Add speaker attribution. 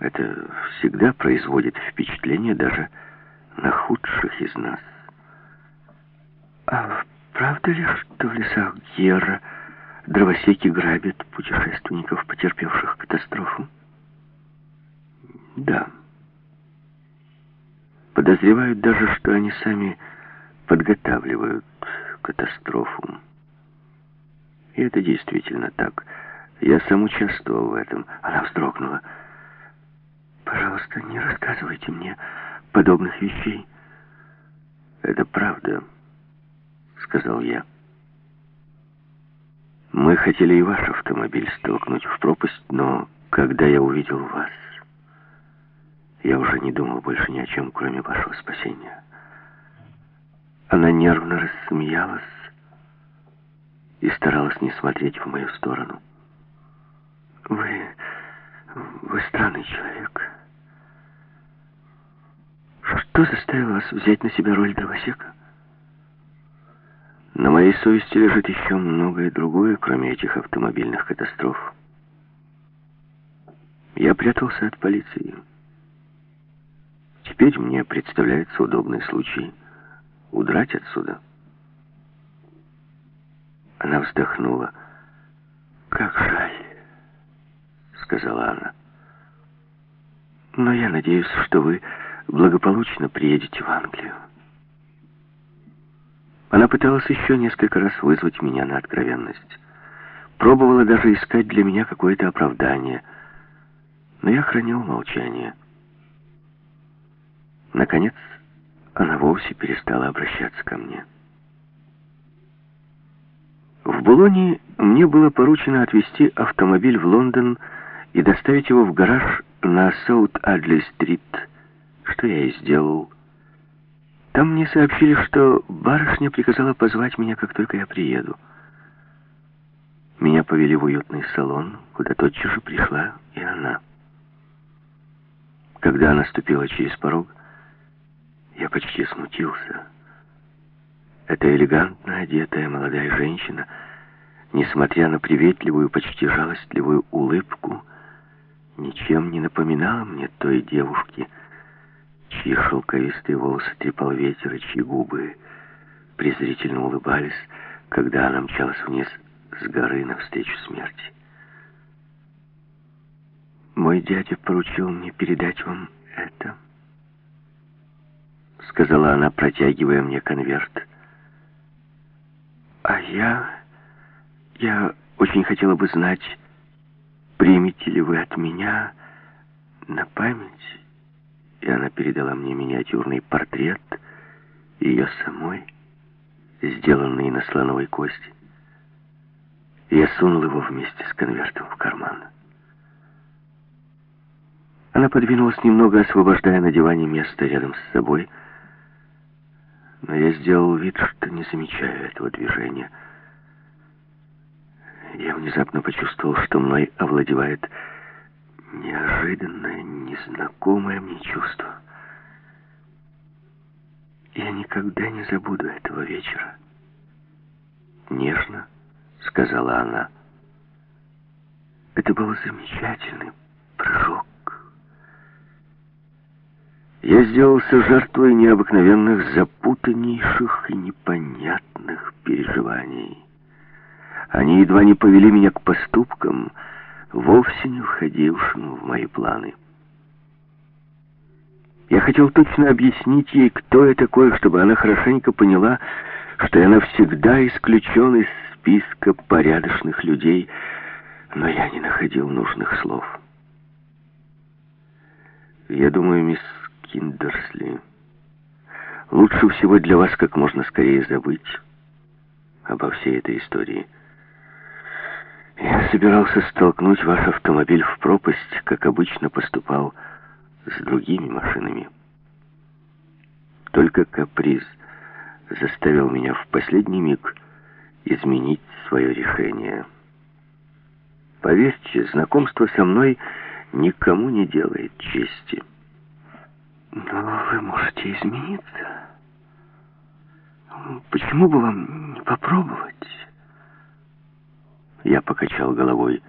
Speaker 1: Это всегда производит впечатление даже на худших из нас.
Speaker 2: А правда ли, что в лесах Гера дровосеки грабят путешественников, потерпевших катастрофу?
Speaker 1: Да. Подозревают даже, что они сами подготавливают катастрофу. И это действительно так. Я сам участвовал в этом.
Speaker 2: Она вздрогнула. Пожалуйста, не рассказывайте мне подобных вещей.
Speaker 1: Это правда, сказал я. Мы хотели и ваш автомобиль столкнуть в пропасть, но когда я увидел вас, я уже не думал больше ни о чем, кроме вашего спасения. Она нервно рассмеялась и старалась не смотреть в мою сторону.
Speaker 2: Вы... вы странный человек. Что заставило вас взять на себя роль дровосека?
Speaker 1: На моей совести лежит еще многое другое, кроме этих автомобильных катастроф. Я прятался от полиции. Теперь мне представляется удобный случай удрать отсюда. Она вздохнула.
Speaker 2: «Как жаль», — сказала она. «Но я надеюсь, что вы благополучно приедете в Англию». Она пыталась еще несколько раз вызвать меня на откровенность. Пробовала даже искать для меня какое-то оправдание. Но я хранил молчание. Наконец, она вовсе перестала обращаться ко мне. В Булоне мне было поручено отвезти автомобиль в Лондон и доставить его в гараж на Саут-Адли-стрит, что я и сделал. Там мне сообщили, что барышня приказала позвать меня, как только я приеду. Меня повели в уютный салон, куда тотчас же пришла и она. Когда она ступила через порог, я почти смутился. Эта элегантно одетая молодая женщина, несмотря на приветливую, почти жалостливую улыбку, ничем не напоминала мне той девушки, чьи шелковистые волосы трепал ветер, и чьи губы презрительно улыбались, когда она мчалась вниз с горы навстречу смерти. «Мой дядя поручил мне передать вам это», — сказала она, протягивая мне конверт. «А я... я очень хотела бы знать, примете ли вы от меня на память...» и она передала мне миниатюрный портрет ее самой, сделанный на слоновой кости. Я сунул его вместе с конвертом в карман. Она подвинулась немного, освобождая на диване место рядом с собой, но я сделал вид, что не замечаю этого движения. Я внезапно почувствовал, что мной овладевает неожиданное, незнакомое мне чувство. Я никогда не забуду этого вечера. Нежно, сказала она. Это был замечательный прыжок. Я сделался жертвой необыкновенных, запутаннейших и непонятных переживаний. Они едва не повели меня к поступкам, вовсе не входившему в мои планы. Я хотел точно объяснить ей, кто я такой, чтобы она хорошенько поняла, что я навсегда исключен из списка порядочных людей, но я не находил нужных слов. Я думаю, мисс Киндерсли, лучше всего для вас как можно скорее забыть обо всей этой истории. Я собирался столкнуть ваш автомобиль в пропасть, как обычно поступал с другими машинами. Только каприз заставил меня в последний миг изменить свое решение. Поверьте, знакомство со мной никому не делает чести. Но вы можете измениться. Почему бы вам не попробовать? Я покачал головой.